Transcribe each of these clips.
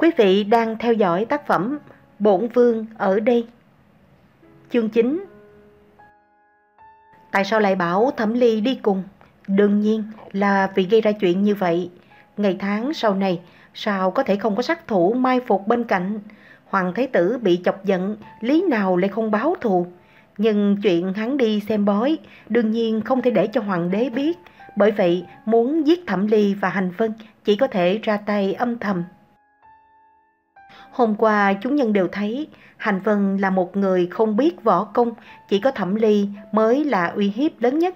Quý vị đang theo dõi tác phẩm Bổn Vương ở đây. Chương 9 Tại sao lại bảo Thẩm Ly đi cùng? Đương nhiên là vì gây ra chuyện như vậy. Ngày tháng sau này, sao có thể không có sát thủ mai phục bên cạnh? Hoàng Thái Tử bị chọc giận, lý nào lại không báo thù? Nhưng chuyện hắn đi xem bói, đương nhiên không thể để cho Hoàng đế biết. Bởi vậy, muốn giết Thẩm Ly và Hành Vân chỉ có thể ra tay âm thầm. Hôm qua chúng nhân đều thấy Hành Vân là một người không biết võ công, chỉ có Thẩm Ly mới là uy hiếp lớn nhất.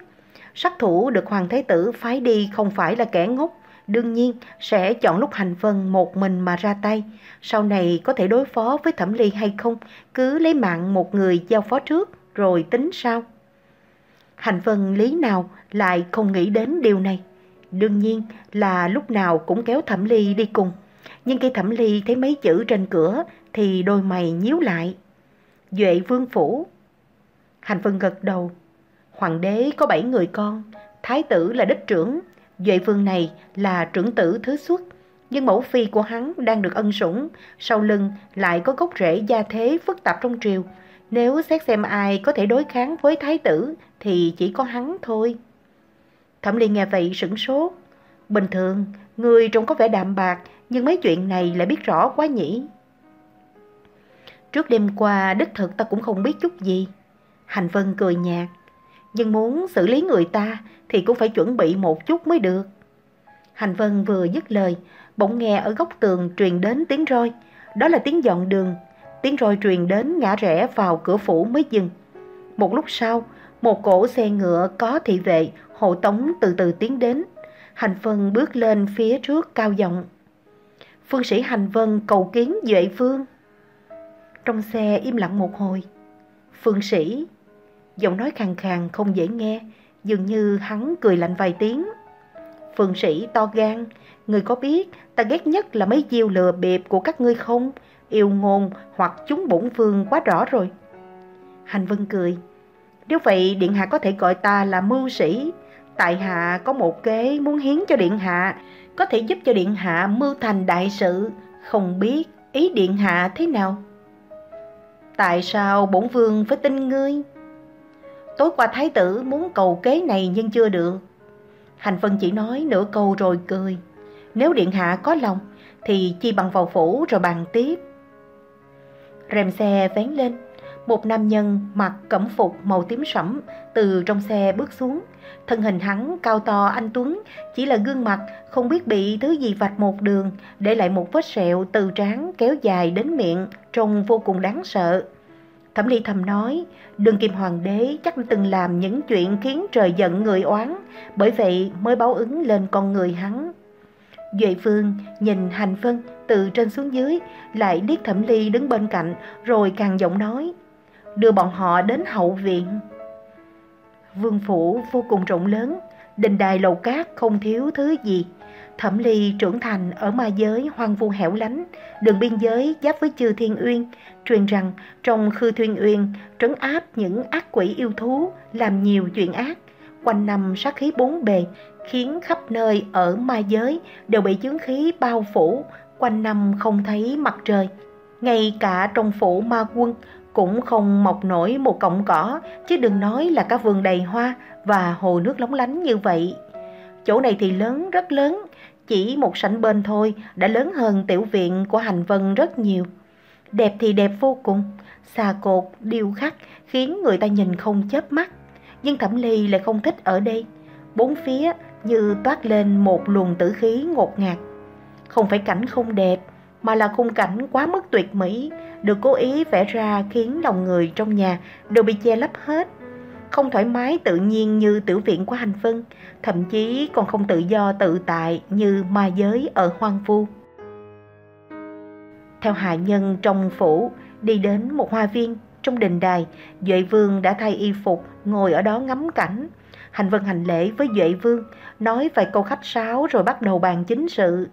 Sát thủ được Hoàng Thái Tử phái đi không phải là kẻ ngốc, đương nhiên sẽ chọn lúc Hành Vân một mình mà ra tay. Sau này có thể đối phó với Thẩm Ly hay không, cứ lấy mạng một người giao phó trước rồi tính sau. Hành Vân lý nào lại không nghĩ đến điều này. Đương nhiên là lúc nào cũng kéo Thẩm Ly đi cùng. Nhưng khi Thẩm Ly thấy mấy chữ trên cửa thì đôi mày nhíu lại. Duệ Vương Phủ. Hành Vân gật đầu. Hoàng đế có bảy người con, Thái tử là đích trưởng, Duệ Vương này là trưởng tử thứ xuất. Nhưng mẫu phi của hắn đang được ân sủng, sau lưng lại có gốc rễ gia thế phức tạp trong triều. Nếu xét xem ai có thể đối kháng với thái tử thì chỉ có hắn thôi. Thẩm Ly nghe vậy sửng sốt. Bình thường, người trông có vẻ đạm bạc, nhưng mấy chuyện này lại biết rõ quá nhỉ. Trước đêm qua, đích thực ta cũng không biết chút gì. Hành Vân cười nhạt. Nhưng muốn xử lý người ta thì cũng phải chuẩn bị một chút mới được. Hành Vân vừa dứt lời, bỗng nghe ở góc tường truyền đến tiếng roi. Đó là tiếng dọn đường. Tiếng roi truyền đến ngã rẽ vào cửa phủ mới dừng. Một lúc sau, một cổ xe ngựa có thị vệ hộ tống từ từ tiến đến. Hành Vân bước lên phía trước cao giọng. Phương sĩ Hành Vân cầu kiến Duệ Phương. Trong xe im lặng một hồi. Phương sĩ, giọng nói khàn khàn không dễ nghe, dường như hắn cười lạnh vài tiếng. Phương sĩ to gan, người có biết ta ghét nhất là mấy chiêu lừa bịp của các ngươi không? Yêu ngôn hoặc chúng bổn phương quá rõ rồi. Hành Vân cười. Nếu vậy Điện Hạ có thể gọi ta là mưu sĩ. Tại Hạ có một kế muốn hiến cho Điện Hạ, có thể giúp cho Điện Hạ mưu thành đại sự. Không biết ý Điện Hạ thế nào? Tại sao bổn vương phải tin ngươi? Tối qua thái tử muốn cầu kế này nhưng chưa được. Hành Vân chỉ nói nửa câu rồi cười. Nếu điện hạ có lòng thì chi bằng vào phủ rồi bàn tiếp. Rèm xe vén lên, một nam nhân mặc cẩm phục màu tím sẫm từ trong xe bước xuống. Thân hình hắn cao to anh Tuấn, chỉ là gương mặt không biết bị thứ gì vạch một đường, để lại một vết sẹo từ trán kéo dài đến miệng, trông vô cùng đáng sợ. Thẩm Ly thầm nói, đường kim hoàng đế chắc từng làm những chuyện khiến trời giận người oán, bởi vậy mới báo ứng lên con người hắn. Duệ phương nhìn Hành Vân từ trên xuống dưới, lại liếc Thẩm Ly đứng bên cạnh, rồi càng giọng nói, đưa bọn họ đến hậu viện. Vương phủ vô cùng rộng lớn, đình đài lầu cát không thiếu thứ gì. Thẩm Ly trưởng thành ở ma giới hoang vu hẻo lánh, đường biên giới giáp với Chư Thiên Uyên, truyền rằng trong Khư thiên Uyên trấn áp những ác quỷ yêu thú, làm nhiều chuyện ác. Quanh năm sát khí bốn bề, khiến khắp nơi ở ma giới đều bị chứng khí bao phủ, quanh năm không thấy mặt trời. Ngay cả trong phủ ma quân cũng không mọc nổi một cọng cỏ, chứ đừng nói là cả vườn đầy hoa và hồ nước lóng lánh như vậy. Chỗ này thì lớn, rất lớn, chỉ một sảnh bên thôi đã lớn hơn tiểu viện của Hành Vân rất nhiều. Đẹp thì đẹp vô cùng, xà cột, điêu khắc khiến người ta nhìn không chớp mắt. Nhưng Thẩm Ly lại không thích ở đây. Bốn phía như toát lên một luồng tử khí ngột ngạt. Không phải cảnh không đẹp, mà là khung cảnh quá mức tuyệt mỹ, được cố ý vẽ ra khiến lòng người trong nhà đều bị che lấp hết. Không thoải mái tự nhiên như tiểu viện của Hành Vân, thậm chí còn không tự do tự tại như ma giới ở hoang vu. Theo hạ nhân trong phủ, đi đến một hoa viên trong đình đài, Duệ Vương đã thay y phục, ngồi ở đó ngắm cảnh. Hành Vân hành lễ với Duệ Vương, nói vài câu khách sáo rồi bắt đầu bàn chính sự.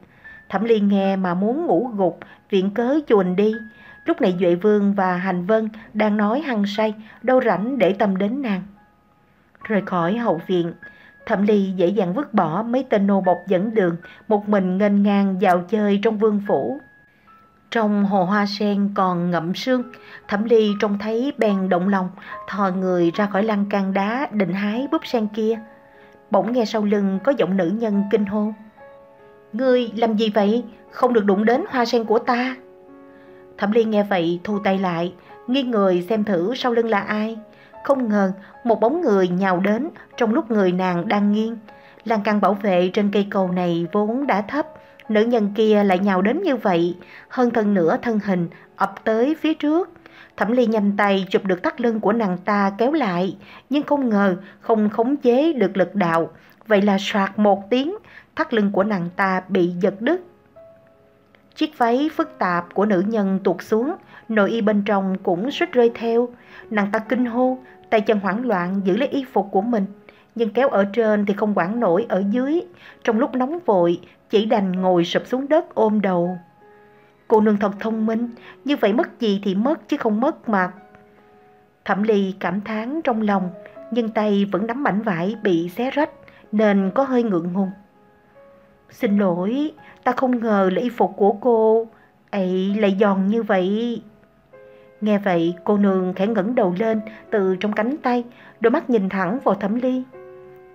Thẩm Ly nghe mà muốn ngủ gục, viện cớ chuồn đi. Lúc này Duệ Vương và Hành Vân đang nói hăng say, đâu rảnh để tâm đến nàng. Rời khỏi hậu viện, Thẩm Ly dễ dàng vứt bỏ mấy tên nô bộc dẫn đường, một mình nghênh ngang dạo chơi trong vương phủ. Trong hồ hoa sen còn ngậm sương, Thẩm Ly trông thấy bèn động lòng, thò người ra khỏi lan can đá định hái búp sen kia. Bỗng nghe sau lưng có giọng nữ nhân kinh hô. Ngươi làm gì vậy? Không được đụng đến hoa sen của ta. Thẩm Liên nghe vậy thu tay lại, nghiêng người xem thử sau lưng là ai. Không ngờ một bóng người nhào đến trong lúc người nàng đang nghiêng. Lan can bảo vệ trên cây cầu này vốn đã thấp, nữ nhân kia lại nhào đến như vậy, hơn thân nửa thân hình ập tới phía trước. Thẩm Ly nhanh tay chụp được tắt lưng của nàng ta kéo lại, nhưng không ngờ không khống chế được lực đạo. Vậy là soạt một tiếng, thắt lưng của nàng ta bị giật đứt. Chiếc váy phức tạp của nữ nhân tuột xuống, nội y bên trong cũng suýt rơi theo. Nàng ta kinh hô, tay chân hoảng loạn giữ lấy y phục của mình. Nhưng kéo ở trên thì không quản nổi ở dưới. Trong lúc nóng vội, chỉ đành ngồi sụp xuống đất ôm đầu. Cô nương thật thông minh, như vậy mất gì thì mất chứ không mất mà. Thẩm Ly cảm thán trong lòng, nhưng tay vẫn nắm mảnh vải bị xé rách nên có hơi ngượng ngùng. Xin lỗi, ta không ngờ là y phục của cô ấy lại giòn như vậy. Nghe vậy cô nương khẽ ngẩng đầu lên từ trong cánh tay, đôi mắt nhìn thẳng vào Thẩm Ly.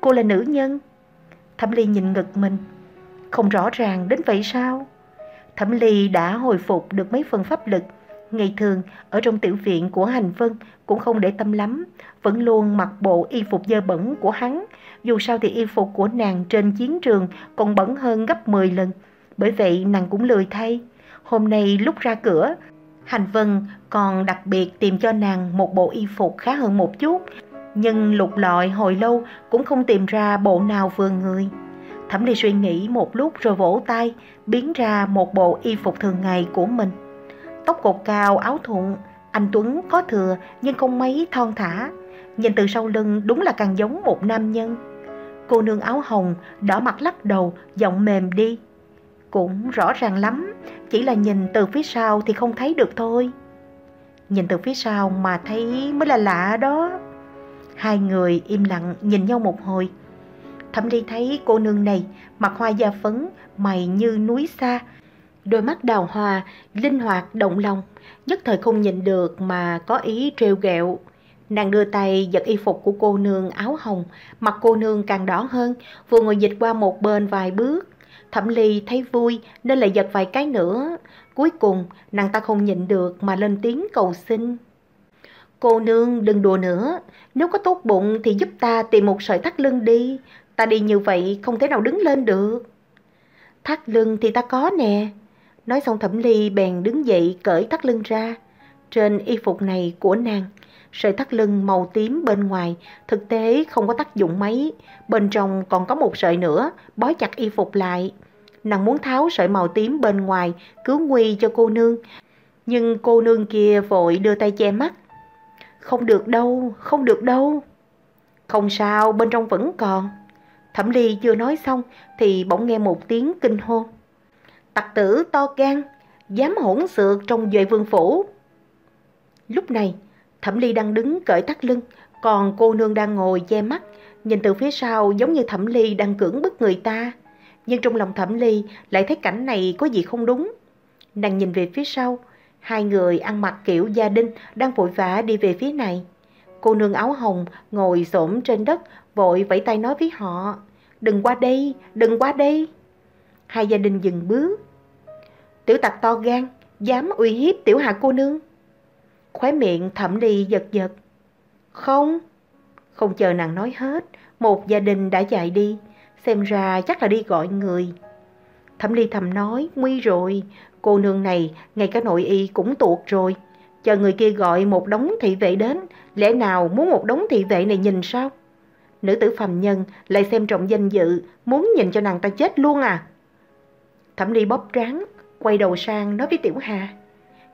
Cô là nữ nhân. Thẩm Ly nhìn ngực mình. Không rõ ràng đến vậy sao? Thẩm Ly đã hồi phục được mấy phần pháp lực. Ngày thường, ở trong tiểu viện của Hành Vân cũng không để tâm lắm, vẫn luôn mặc bộ y phục dơ bẩn của hắn. Dù sao thì y phục của nàng trên chiến trường còn bẩn hơn gấp 10 lần. Bởi vậy nàng cũng lười thay. Hôm nay lúc ra cửa, Hành Vân còn đặc biệt tìm cho nàng một bộ y phục khá hơn một chút. Nhưng lục lọi hồi lâu cũng không tìm ra bộ nào vừa người. Thẩm Ly suy nghĩ một lúc rồi vỗ tay, biến ra một bộ y phục thường ngày của mình. Tóc cột cao, áo thụng, anh Tuấn có thừa nhưng không mấy thon thả. Nhìn từ sau lưng đúng là càng giống một nam nhân. Cô nương áo hồng, đỏ mặt lắc đầu, giọng mềm đi. Cũng rõ ràng lắm, chỉ là nhìn từ phía sau thì không thấy được thôi. Nhìn từ phía sau mà thấy mới là lạ đó. Hai người im lặng nhìn nhau một hồi. Thẩm Ly thấy cô nương này mặt hoa da phấn, mày như núi xa, đôi mắt đào hoa, linh hoạt động lòng, nhất thời không nhìn được mà có ý trêu ghẹo. Nàng đưa tay giật y phục của cô nương áo hồng, mặt cô nương càng đỏ hơn, vừa ngồi dịch qua một bên vài bước. Thẩm Ly thấy vui nên lại giật vài cái nữa. Cuối cùng, nàng ta không nhịn được mà lên tiếng cầu xin. Cô nương đừng đùa nữa, nếu có tốt bụng thì giúp ta tìm một sợi thắt lưng đi, ta đi như vậy không thể nào đứng lên được. Thắt lưng thì ta có nè. Nói xong Thẩm Ly bèn đứng dậy cởi thắt lưng ra. Trên y phục này của nàng, sợi thắt lưng màu tím bên ngoài thực tế không có tác dụng mấy, bên trong còn có một sợi nữa bó chặt y phục lại. Nàng muốn tháo sợi màu tím bên ngoài cứu nguy cho cô nương, nhưng cô nương kia vội đưa tay che mắt. Không được đâu, không được đâu. Không sao, bên trong vẫn còn. Thẩm Ly chưa nói xong thì bỗng nghe một tiếng kinh hô. Tặc tử to gan, dám hỗn sự trong duệ vương phủ. Lúc này, Thẩm Ly đang đứng cởi thắt lưng, còn cô nương đang ngồi che mắt, nhìn từ phía sau giống như Thẩm Ly đang cưỡng bức người ta. Nhưng trong lòng Thẩm Ly lại thấy cảnh này có gì không đúng. Nàng nhìn về phía sau, hai người ăn mặc kiểu gia đình đang vội vã đi về phía này. Cô nương áo hồng ngồi xổm trên đất, vội vẫy tay nói với họ, đừng qua đây, đừng qua đây. Hai gia đình dừng bước. Tiểu tặc to gan, dám uy hiếp tiểu hạ cô nương. Khóe miệng thẩm đi giật giật. Không, không chờ nàng nói hết, một gia đình đã chạy đi, xem ra chắc là đi gọi người. Thẩm ly thầm nói, nguy rồi, cô nương này ngay cả nội y cũng tuột rồi. Chờ người kia gọi một đống thị vệ đến, lẽ nào muốn một đống thị vệ này nhìn sao? Nữ tử phàm nhân lại xem trọng danh dự, muốn nhìn cho nàng ta chết luôn à? Thẩm ly bóp tráng, quay đầu sang nói với Tiểu Hà.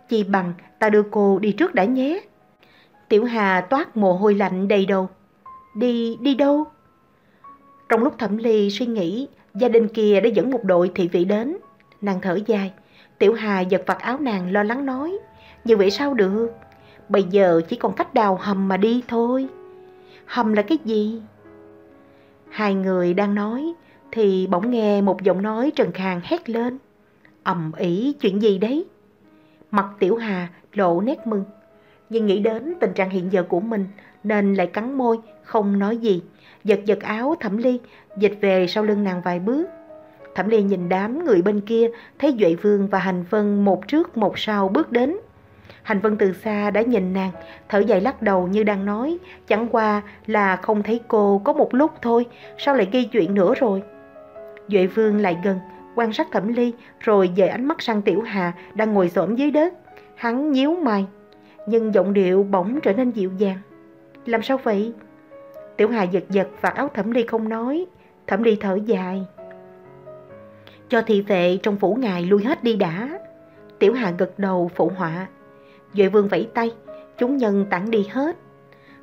chị bằng ta đưa cô đi trước đã nhé. Tiểu Hà toát mồ hôi lạnh đầy đầu. Đi, đi đâu? Trong lúc thẩm ly suy nghĩ, gia đình kia đã dẫn một đội thị vị đến. Nàng thở dài, Tiểu Hà giật vặt áo nàng lo lắng nói. Như vậy sao được? Bây giờ chỉ còn cách đào hầm mà đi thôi. Hầm là cái gì? Hai người đang nói, thì bỗng nghe một giọng nói trần khàng hét lên ầm ĩ chuyện gì đấy? Mặt Tiểu Hà lộ nét mừng. Nhưng nghĩ đến tình trạng hiện giờ của mình nên lại cắn môi, không nói gì. Giật giật áo Thẩm Ly, dịch về sau lưng nàng vài bước. Thẩm Ly nhìn đám người bên kia, thấy Duệ Vương và Hành Vân một trước một sau bước đến. Hành Vân từ xa đã nhìn nàng, thở dài lắc đầu như đang nói, chẳng qua là không thấy cô có một lúc thôi, sao lại gây chuyện nữa rồi. Duệ Vương lại gần, quan sát Thẩm Ly, rồi dời ánh mắt sang Tiểu Hà đang ngồi xổm dưới đất. Hắn nhíu mày, nhưng giọng điệu bỗng trở nên dịu dàng. Làm sao vậy? Tiểu Hà giật giật vạt áo Thẩm Ly không nói, Thẩm Ly thở dài. Cho thị vệ trong phủ ngài lui hết đi đã. Tiểu Hà gật đầu phụ họa. Duệ Vương vẫy tay, chúng nhân tản đi hết.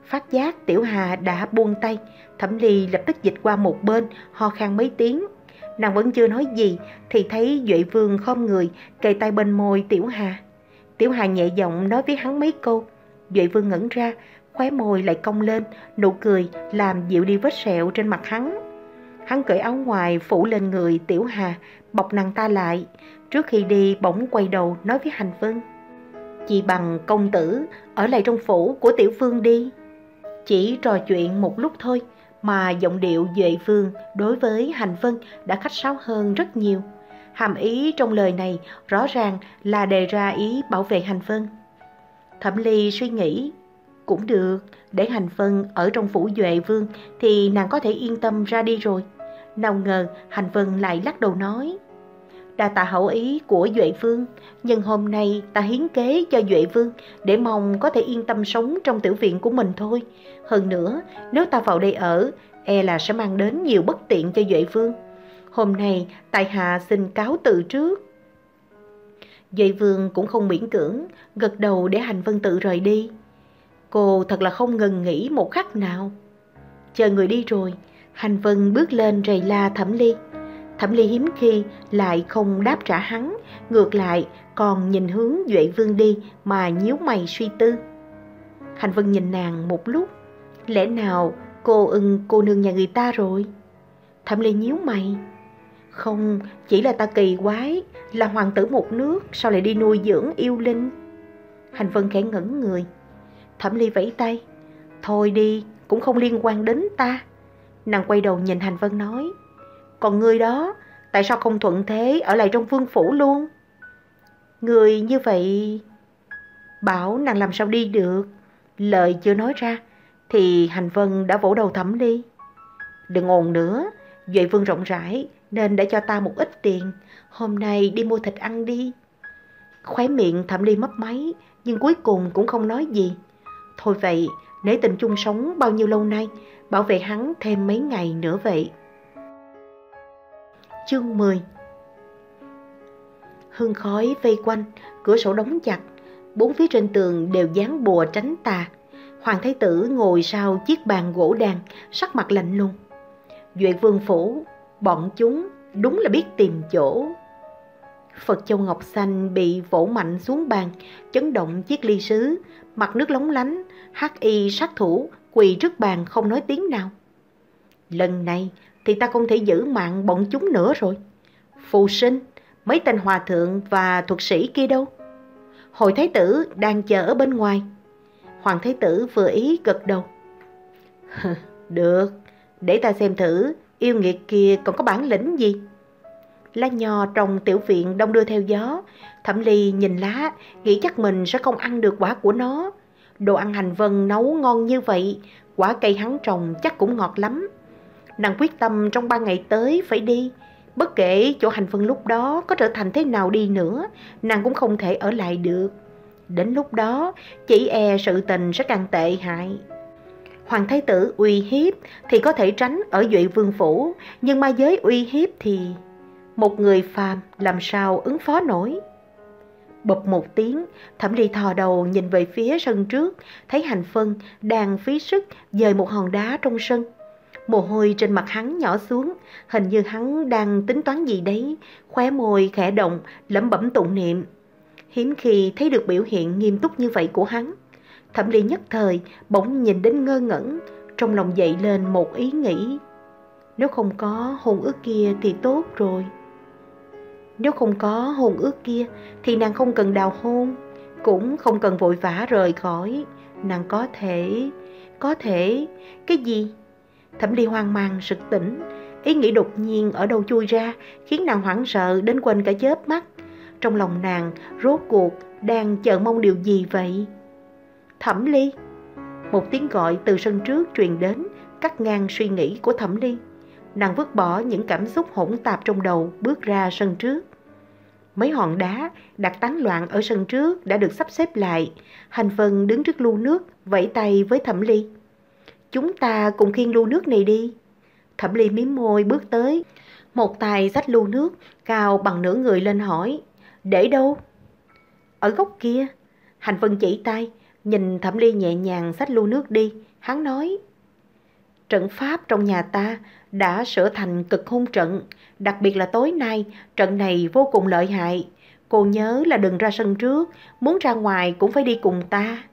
Phát giác Tiểu Hà đã buông tay, Thẩm Ly lập tức dịch qua một bên, ho khan mấy tiếng. Nàng vẫn chưa nói gì thì thấy Duệ Vương khom người, kề tay bên môi Tiểu Hà. Tiểu Hà nhẹ giọng nói với hắn mấy câu. Duệ Vương ngẩn ra, khóe môi lại cong lên, nụ cười làm dịu đi vết sẹo trên mặt hắn. Hắn cởi áo ngoài phủ lên người Tiểu Hà, bọc nàng ta lại. Trước khi đi bỗng quay đầu nói với Hành Vân. Chị bằng công tử ở lại trong phủ của Tiểu Phương đi. Chỉ trò chuyện một lúc thôi mà giọng điệu Duệ Vương đối với Hành Vân đã khách sáo hơn rất nhiều. Hàm ý trong lời này rõ ràng là đề ra ý bảo vệ Hành Vân. Thẩm Ly suy nghĩ, cũng được, để Hành Vân ở trong phủ Duệ Vương thì nàng có thể yên tâm ra đi rồi. Nào ngờ Hành Vân lại lắc đầu nói, đa tạ hậu ý của Duệ Vương, nhưng hôm nay ta hiến kế cho Duệ Vương để mong có thể yên tâm sống trong tiểu viện của mình thôi. Hơn nữa, nếu ta vào đây ở, e là sẽ mang đến nhiều bất tiện cho Duệ Vương. Hôm nay, tại hạ xin cáo từ trước. Duệ Vương cũng không miễn cưỡng, gật đầu để Hành Vân tự rời đi. Cô thật là không ngừng nghỉ một khắc nào. Chờ người đi rồi, Hành Vân bước lên rầy la Thẩm Ly. Thẩm Ly hiếm khi lại không đáp trả hắn, ngược lại còn nhìn hướng Duệ Vương đi mà nhíu mày suy tư. Hành Vân nhìn nàng một lúc, lẽ nào cô ưng cô nương nhà người ta rồi? Thẩm Ly nhíu mày. Không, chỉ là ta kỳ quái, là hoàng tử một nước, sao lại đi nuôi dưỡng yêu linh? Hành Vân khẽ ngẩn người. Thẩm Ly vẫy tay. Thôi đi, cũng không liên quan đến ta. Nàng quay đầu nhìn Hành Vân nói. Còn ngươi đó, tại sao không thuận thế ở lại trong vương phủ luôn? Người như vậy... Bảo nàng làm sao đi được? Lời chưa nói ra, thì Hành Vân đã vỗ đầu Thẩm Ly. Đừng ồn nữa, Duệ Vương rộng rãi nên đã cho ta một ít tiền. Hôm nay đi mua thịt ăn đi. Khóe miệng Thẩm Ly mấp máy, nhưng cuối cùng cũng không nói gì. Thôi vậy, nể tình chung sống bao nhiêu lâu nay, bảo vệ hắn thêm mấy ngày nữa vậy. Chương 10 Hương khói vây quanh, cửa sổ đóng chặt, bốn phía trên tường đều dán bùa tránh tà. Hoàng Thái Tử ngồi sau chiếc bàn gỗ đàn, sắc mặt lạnh lùng. Duệ Vương Phủ, bọn chúng đúng là biết tìm chỗ. Phật Châu Ngọc Xanh bị vỗ mạnh xuống bàn, chấn động chiếc ly sứ, mặt nước lóng lánh, hắc y sát thủ, quỳ trước bàn không nói tiếng nào. Lần này thì ta không thể giữ mạng bọn chúng nữa rồi. Phù sinh, mấy tên hòa thượng và thuật sĩ kia đâu? Hội thái tử đang chờ ở bên ngoài. Hoàng thái tử vừa ý gật đầu. Được, để ta xem thử yêu nghiệt kia còn có bản lĩnh gì. Lá nho trong tiểu viện đông đưa theo gió. Thẩm ly nhìn lá, nghĩ chắc mình sẽ không ăn được quả của nó. Đồ ăn hành vân nấu ngon như vậy, quả cây hắn trồng chắc cũng ngọt lắm. Nàng quyết tâm trong ba ngày tới phải đi. Bất kể chỗ hành vân lúc đó có trở thành thế nào đi nữa, nàng cũng không thể ở lại được. Đến lúc đó, chỉ e sự tình sẽ càng tệ hại. Hoàng thái tử uy hiếp thì có thể tránh ở Duệ Vương Phủ, nhưng ma giới uy hiếp thì một người phàm làm sao ứng phó nổi. Bụp một tiếng, thẩm ly thò đầu nhìn về phía sân trước, thấy hành phân đang phí sức dời một hòn đá trong sân. Mồ hôi trên mặt hắn nhỏ xuống, hình như hắn đang tính toán gì đấy, khóe môi khẽ động, lẩm bẩm tụng niệm. Hiếm khi thấy được biểu hiện nghiêm túc như vậy của hắn. Thẩm ly nhất thời, bỗng nhìn đến ngơ ngẩn, trong lòng dậy lên một ý nghĩ. Nếu không có hôn ước kia thì tốt rồi. Nếu không có hôn ước kia thì nàng không cần đào hôn, cũng không cần vội vã rời khỏi. Nàng có thể, có thể, cái gì? Thẩm Ly hoang mang sực tỉnh, ý nghĩ đột nhiên ở đâu chui ra khiến nàng hoảng sợ đến quên cả chớp mắt. Trong lòng nàng rốt cuộc đang chờ mong điều gì vậy? Thẩm Ly Một tiếng gọi từ sân trước truyền đến cắt ngang suy nghĩ của Thẩm Ly. Nàng vứt bỏ những cảm xúc hỗn tạp trong đầu bước ra sân trước. Mấy hòn đá đặt tán loạn ở sân trước đã được sắp xếp lại. Hành Vân đứng trước lu nước, vẫy tay với Thẩm Ly. Chúng ta cùng khiêng lu nước này đi. Thẩm Ly miếm môi bước tới. Một tay dắt lu nước, cao bằng nửa người lên hỏi. Để đâu? Ở góc kia. Hành Vân chỉ tay, nhìn Thẩm Ly nhẹ nhàng xách lu nước đi. Hắn nói. Trận pháp trong nhà ta đã sửa thành cực hung trận, đặc biệt là tối nay, trận này vô cùng lợi hại. Cô nhớ là đừng ra sân trước, muốn ra ngoài cũng phải đi cùng ta.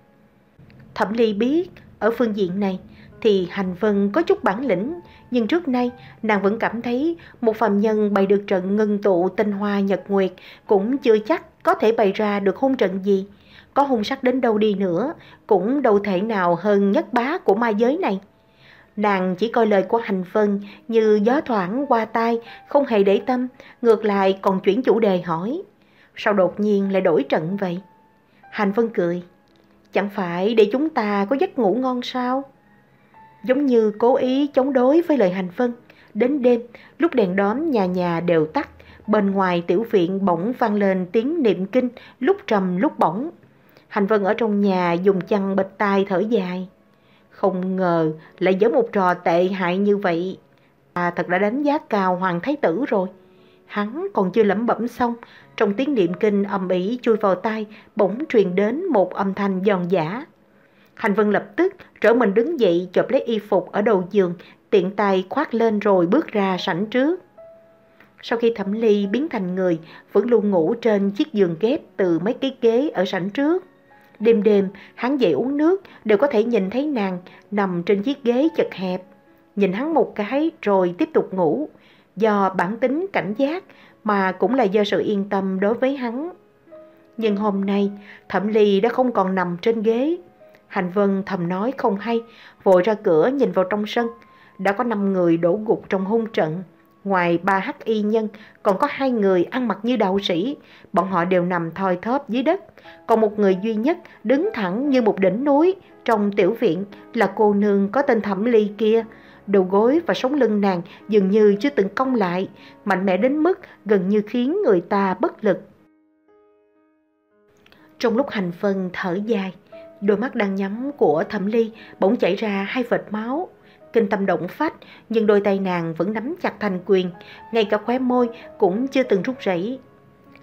Thẩm Ly biết, ở phương diện này thì Hành Vân có chút bản lĩnh, nhưng trước nay nàng vẫn cảm thấy một phàm nhân bày được trận ngân tụ tinh hoa nhật nguyệt cũng chưa chắc có thể bày ra được hung trận gì. Có hung sắc đến đâu đi nữa, cũng đâu thể nào hơn nhất bá của ma giới này. Nàng chỉ coi lời của Hành Vân như gió thoảng qua tai, không hề để tâm, ngược lại còn chuyển chủ đề hỏi. Sao đột nhiên lại đổi trận vậy? Hành Vân cười. Chẳng phải để chúng ta có giấc ngủ ngon sao? Giống như cố ý chống đối với lời Hành Vân. Đến đêm, lúc đèn đóm nhà nhà đều tắt, bên ngoài tiểu viện bỗng vang lên tiếng niệm kinh, lúc trầm lúc bổng. Hành Vân ở trong nhà dùng chăn bịch tai thở dài. Không ngờ lại giở một trò tệ hại như vậy. À thật đã đánh giá cao Hoàng Thái Tử rồi. Hắn còn chưa lẩm bẩm xong, trong tiếng niệm kinh âm ỉ chui vào tai, bỗng truyền đến một âm thanh giòn giả. Hành Vân lập tức trở mình đứng dậy chộp lấy y phục ở đầu giường, tiện tay khoác lên rồi bước ra sảnh trước. Sau khi thẩm ly biến thành người, vẫn luôn ngủ trên chiếc giường ghép từ mấy cái ghế ở sảnh trước. Đêm đêm, hắn dậy uống nước, đều có thể nhìn thấy nàng nằm trên chiếc ghế chật hẹp. Nhìn hắn một cái rồi tiếp tục ngủ. Do bản tính cảnh giác mà cũng là do sự yên tâm đối với hắn. Nhưng hôm nay, Thẩm Ly đã không còn nằm trên ghế. Hành Vân thầm nói không hay, vội ra cửa nhìn vào trong sân. Đã có 5 người đổ gục trong hung trận. Ngoài ba hắc y nhân, còn có hai người ăn mặc như đạo sĩ, bọn họ đều nằm thoi thóp dưới đất. Còn một người duy nhất đứng thẳng như một đỉnh núi trong tiểu viện là cô nương có tên Thẩm Ly kia. Đầu gối và sống lưng nàng dường như chưa từng cong lại, mạnh mẽ đến mức gần như khiến người ta bất lực. Trong lúc hành phân thở dài, đôi mắt đang nhắm của Thẩm Ly bỗng chảy ra hai vệt máu kinh tâm động phách, nhưng đôi tay nàng vẫn nắm chặt thành quyền, ngay cả khóe môi cũng chưa từng rút rẩy.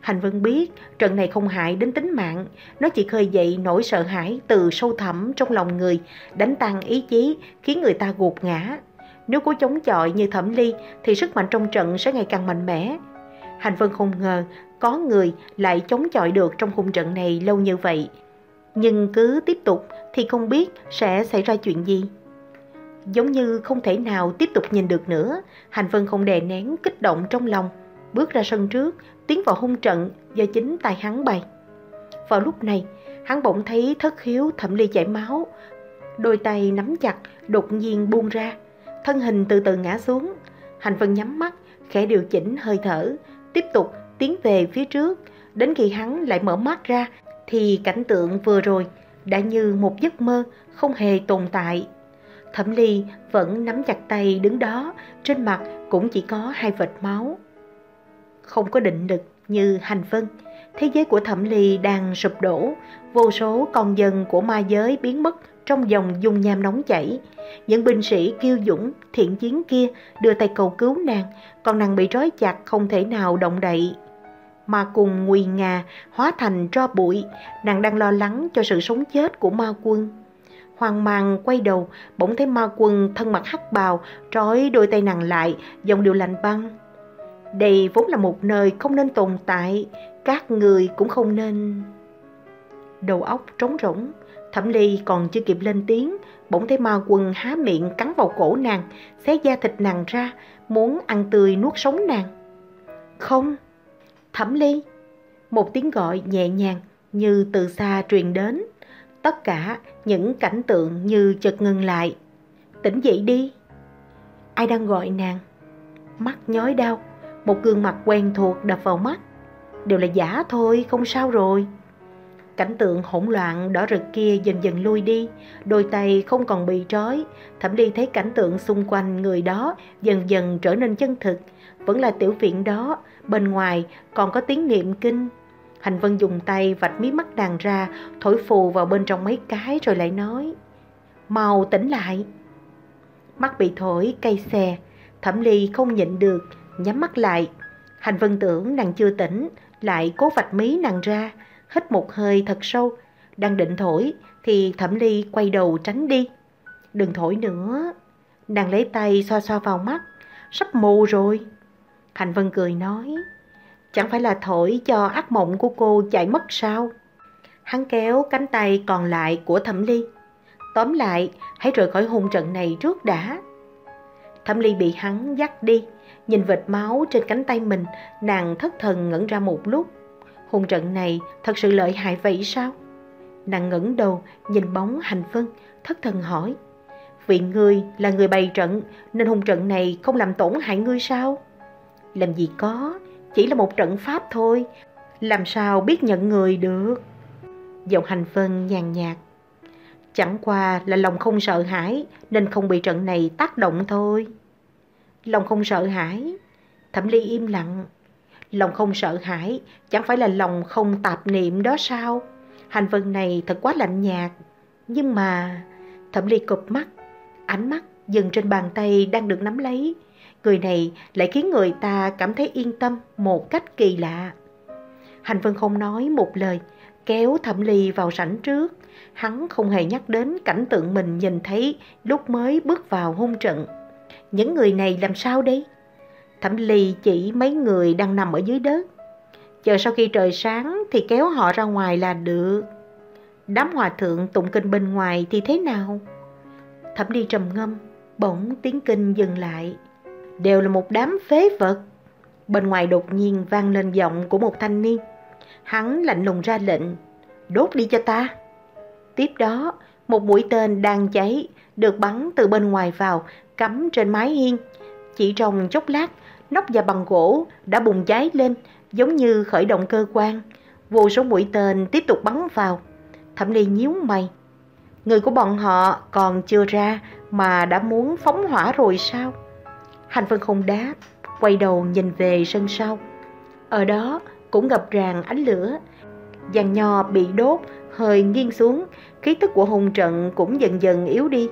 Hành Vân biết trận này không hại đến tính mạng, nó chỉ khơi dậy nỗi sợ hãi từ sâu thẳm trong lòng người, đánh tan ý chí, khiến người ta gục ngã. Nếu cố chống chọi như thẩm ly thì sức mạnh trong trận sẽ ngày càng mạnh mẽ. Hành Vân không ngờ có người lại chống chọi được trong khung trận này lâu như vậy. Nhưng cứ tiếp tục thì không biết sẽ xảy ra chuyện gì. Giống như không thể nào tiếp tục nhìn được nữa, Hành Vân không đè nén kích động trong lòng, bước ra sân trước, tiến vào hung trận do chính tay hắn bày. Vào lúc này, hắn bỗng thấy thất khiếu thẩm ly chảy máu, đôi tay nắm chặt, đột nhiên buông ra, thân hình từ từ ngã xuống. Hành Vân nhắm mắt, khẽ điều chỉnh hơi thở, tiếp tục tiến về phía trước, đến khi hắn lại mở mắt ra thì cảnh tượng vừa rồi đã như một giấc mơ không hề tồn tại. Thẩm Ly vẫn nắm chặt tay đứng đó, trên mặt cũng chỉ có hai vệt máu. Không có định lực như hành vân, thế giới của Thẩm Ly đang sụp đổ, vô số con dân của ma giới biến mất trong dòng dung nham nóng chảy. Những binh sĩ kiêu dũng, thiện chiến kia đưa tay cầu cứu nàng, còn nàng bị trói chặt không thể nào động đậy. Mà cùng nguy ngà hóa thành tro bụi, nàng đang lo lắng cho sự sống chết của ma quân hoang mang quay đầu, bỗng thấy ma quân thân mặc hắc bào, trói đôi tay nàng lại, dòng điều lạnh băng. Đây vốn là một nơi không nên tồn tại, các người cũng không nên... Đầu óc trống rỗng, thẩm ly còn chưa kịp lên tiếng, bỗng thấy ma quân há miệng cắn vào cổ nàng, xé da thịt nàng ra, muốn ăn tươi nuốt sống nàng. Không, Thẩm Ly. Một tiếng gọi nhẹ nhàng như từ xa truyền đến. Tất cả những cảnh tượng như chợt ngừng lại. Tỉnh dậy đi. Ai đang gọi nàng? Mắt nhói đau, một gương mặt quen thuộc đập vào mắt. Đều là giả thôi, không sao rồi. Cảnh tượng hỗn loạn đỏ rực kia dần dần lui đi, đôi tay không còn bị trói. Thẩm Ly thấy cảnh tượng xung quanh người đó dần dần trở nên chân thực. Vẫn là tiểu viện đó, bên ngoài còn có tiếng niệm kinh. Hành Vân dùng tay vạch mí mắt nàng ra, thổi phù vào bên trong mấy cái rồi lại nói. Mau tỉnh lại. Mắt bị thổi, cây xè. Thẩm Ly không nhịn được, nhắm mắt lại. Hành Vân tưởng nàng chưa tỉnh, lại cố vạch mí nàng ra hít một hơi thật sâu, đang định thổi thì Thẩm Ly quay đầu tránh đi. Đừng thổi nữa. Nàng lấy tay xoa xoa vào mắt, sắp mù rồi. Hành Vân cười nói, chẳng phải là thổi cho ác mộng của cô chạy mất sao? Hắn kéo cánh tay còn lại của Thẩm Ly. Tóm lại, hãy rời khỏi hôn trận này trước đã. Thẩm Ly bị hắn dắt đi, nhìn vệt máu trên cánh tay mình, nàng thất thần ngẩn ra một lúc hôn trận này thật sự lợi hại vậy sao? Nàng ngẩng đầu, nhìn bóng hành vân, thất thần hỏi. Vì ngươi là người bày trận, nên hung trận này không làm tổn hại ngươi sao? Làm gì có, chỉ là một trận pháp thôi, làm sao biết nhận người được? Giọng hành vân nhàn nhạt. Chẳng qua là lòng không sợ hãi, nên không bị trận này tác động thôi. Lòng không sợ hãi, Thẩm Ly im lặng, Lòng không sợ hãi, chẳng phải là lòng không tạp niệm đó sao? Hành vân này thật quá lạnh nhạt. Nhưng mà... Thẩm ly cụp mắt, ánh mắt dừng trên bàn tay đang được nắm lấy. Người này lại khiến người ta cảm thấy yên tâm một cách kỳ lạ. Hành vân không nói một lời, kéo thẩm ly vào sảnh trước. Hắn không hề nhắc đến cảnh tượng mình nhìn thấy lúc mới bước vào hôn trận. Những người này làm sao đấy Thẩm Ly chỉ mấy người đang nằm ở dưới đất. Chờ sau khi trời sáng thì kéo họ ra ngoài là được. Đám hòa thượng tụng kinh bên ngoài thì thế nào? Thẩm Ly trầm ngâm, bỗng tiếng kinh dừng lại. Đều là một đám phế vật. Bên ngoài đột nhiên vang lên giọng của một thanh niên. Hắn lạnh lùng ra lệnh, đốt đi cho ta. Tiếp đó, một mũi tên đang cháy, được bắn từ bên ngoài vào, cắm trên mái hiên. Chỉ trong chốc lát, nóc và bằng gỗ đã bùng cháy lên giống như khởi động cơ quan. Vô số mũi tên tiếp tục bắn vào. Thẩm Ly nhíu mày. Người của bọn họ còn chưa ra mà đã muốn phóng hỏa rồi sao? Hành Vân không đáp, quay đầu nhìn về sân sau. Ở đó cũng ngập tràn ánh lửa. Giàn nho bị đốt, hơi nghiêng xuống, khí tức của hùng trận cũng dần dần yếu đi.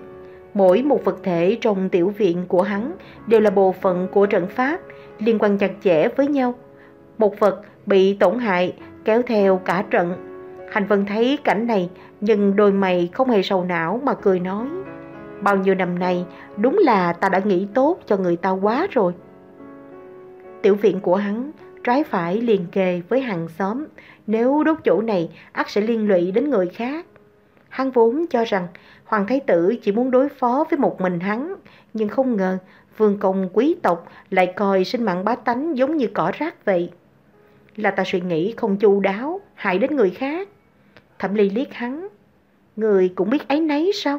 Mỗi một vật thể trong tiểu viện của hắn đều là bộ phận của trận pháp, liên quan chặt chẽ với nhau. Một vật bị tổn hại kéo theo cả trận. Hành Vân thấy cảnh này nhưng đôi mày không hề sầu não mà cười nói. Bao nhiêu năm nay đúng là ta đã nghĩ tốt cho người ta quá rồi. Tiểu viện của hắn trái phải liền kề với hàng xóm. Nếu đốt chỗ này ắt sẽ liên lụy đến người khác. Hắn vốn cho rằng Hoàng Thái Tử chỉ muốn đối phó với một mình hắn, nhưng không ngờ vương công quý tộc lại coi sinh mạng bá tánh giống như cỏ rác vậy. Là ta suy nghĩ không chu đáo, hại đến người khác. Thẩm ly liếc hắn. Người cũng biết ấy nấy sao?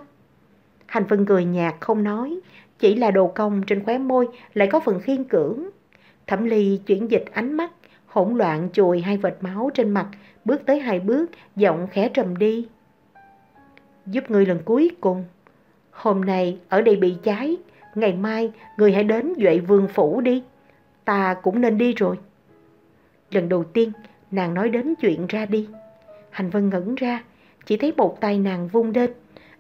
Hành Vân cười nhạt không nói, chỉ là đồ công trên khóe môi lại có phần khiên cưỡng. Thẩm ly chuyển dịch ánh mắt, hỗn loạn chùi hai vệt máu trên mặt, bước tới hai bước, giọng khẽ trầm đi giúp người lần cuối cùng. Hôm nay ở đây bị cháy, ngày mai người hãy đến Duệ Vương Phủ đi. Ta cũng nên đi rồi. Lần đầu tiên, nàng nói đến chuyện ra đi. Hành Vân ngẩn ra, chỉ thấy một tay nàng vung lên,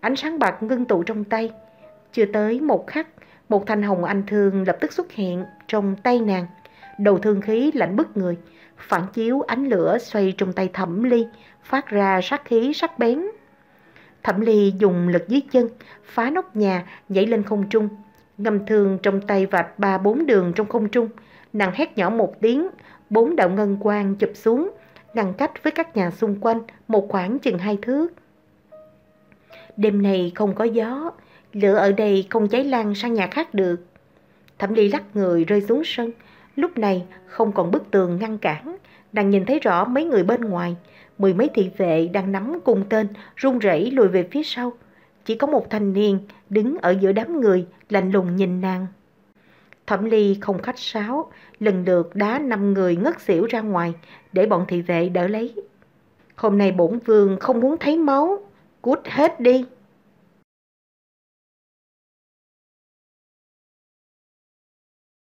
ánh sáng bạc ngưng tụ trong tay. Chưa tới một khắc, một thanh hồng anh thương lập tức xuất hiện trong tay nàng. Đầu thương khí lạnh bức người, phản chiếu ánh lửa xoay trong tay thẩm ly, phát ra sát khí sắc bén. Thẩm Ly dùng lực dưới chân, phá nóc nhà, nhảy lên không trung. Ngâm thương trong tay vạch ba bốn đường trong không trung. Nàng hét nhỏ một tiếng, bốn đạo ngân quang chụp xuống, ngăn cách với các nhà xung quanh một khoảng chừng hai thước. Đêm này không có gió, lửa ở đây không cháy lan sang nhà khác được. Thẩm Ly lắc người rơi xuống sân, lúc này không còn bức tường ngăn cản, Nàng nhìn thấy rõ mấy người bên ngoài, mười mấy thị vệ đang nắm cung tên, run rẩy lùi về phía sau. Chỉ có một thanh niên đứng ở giữa đám người, lạnh lùng nhìn nàng. Thẩm Ly không khách sáo, lần lượt đá năm người ngất xỉu ra ngoài để bọn thị vệ đỡ lấy. Hôm nay bổn vương không muốn thấy máu, cút hết đi.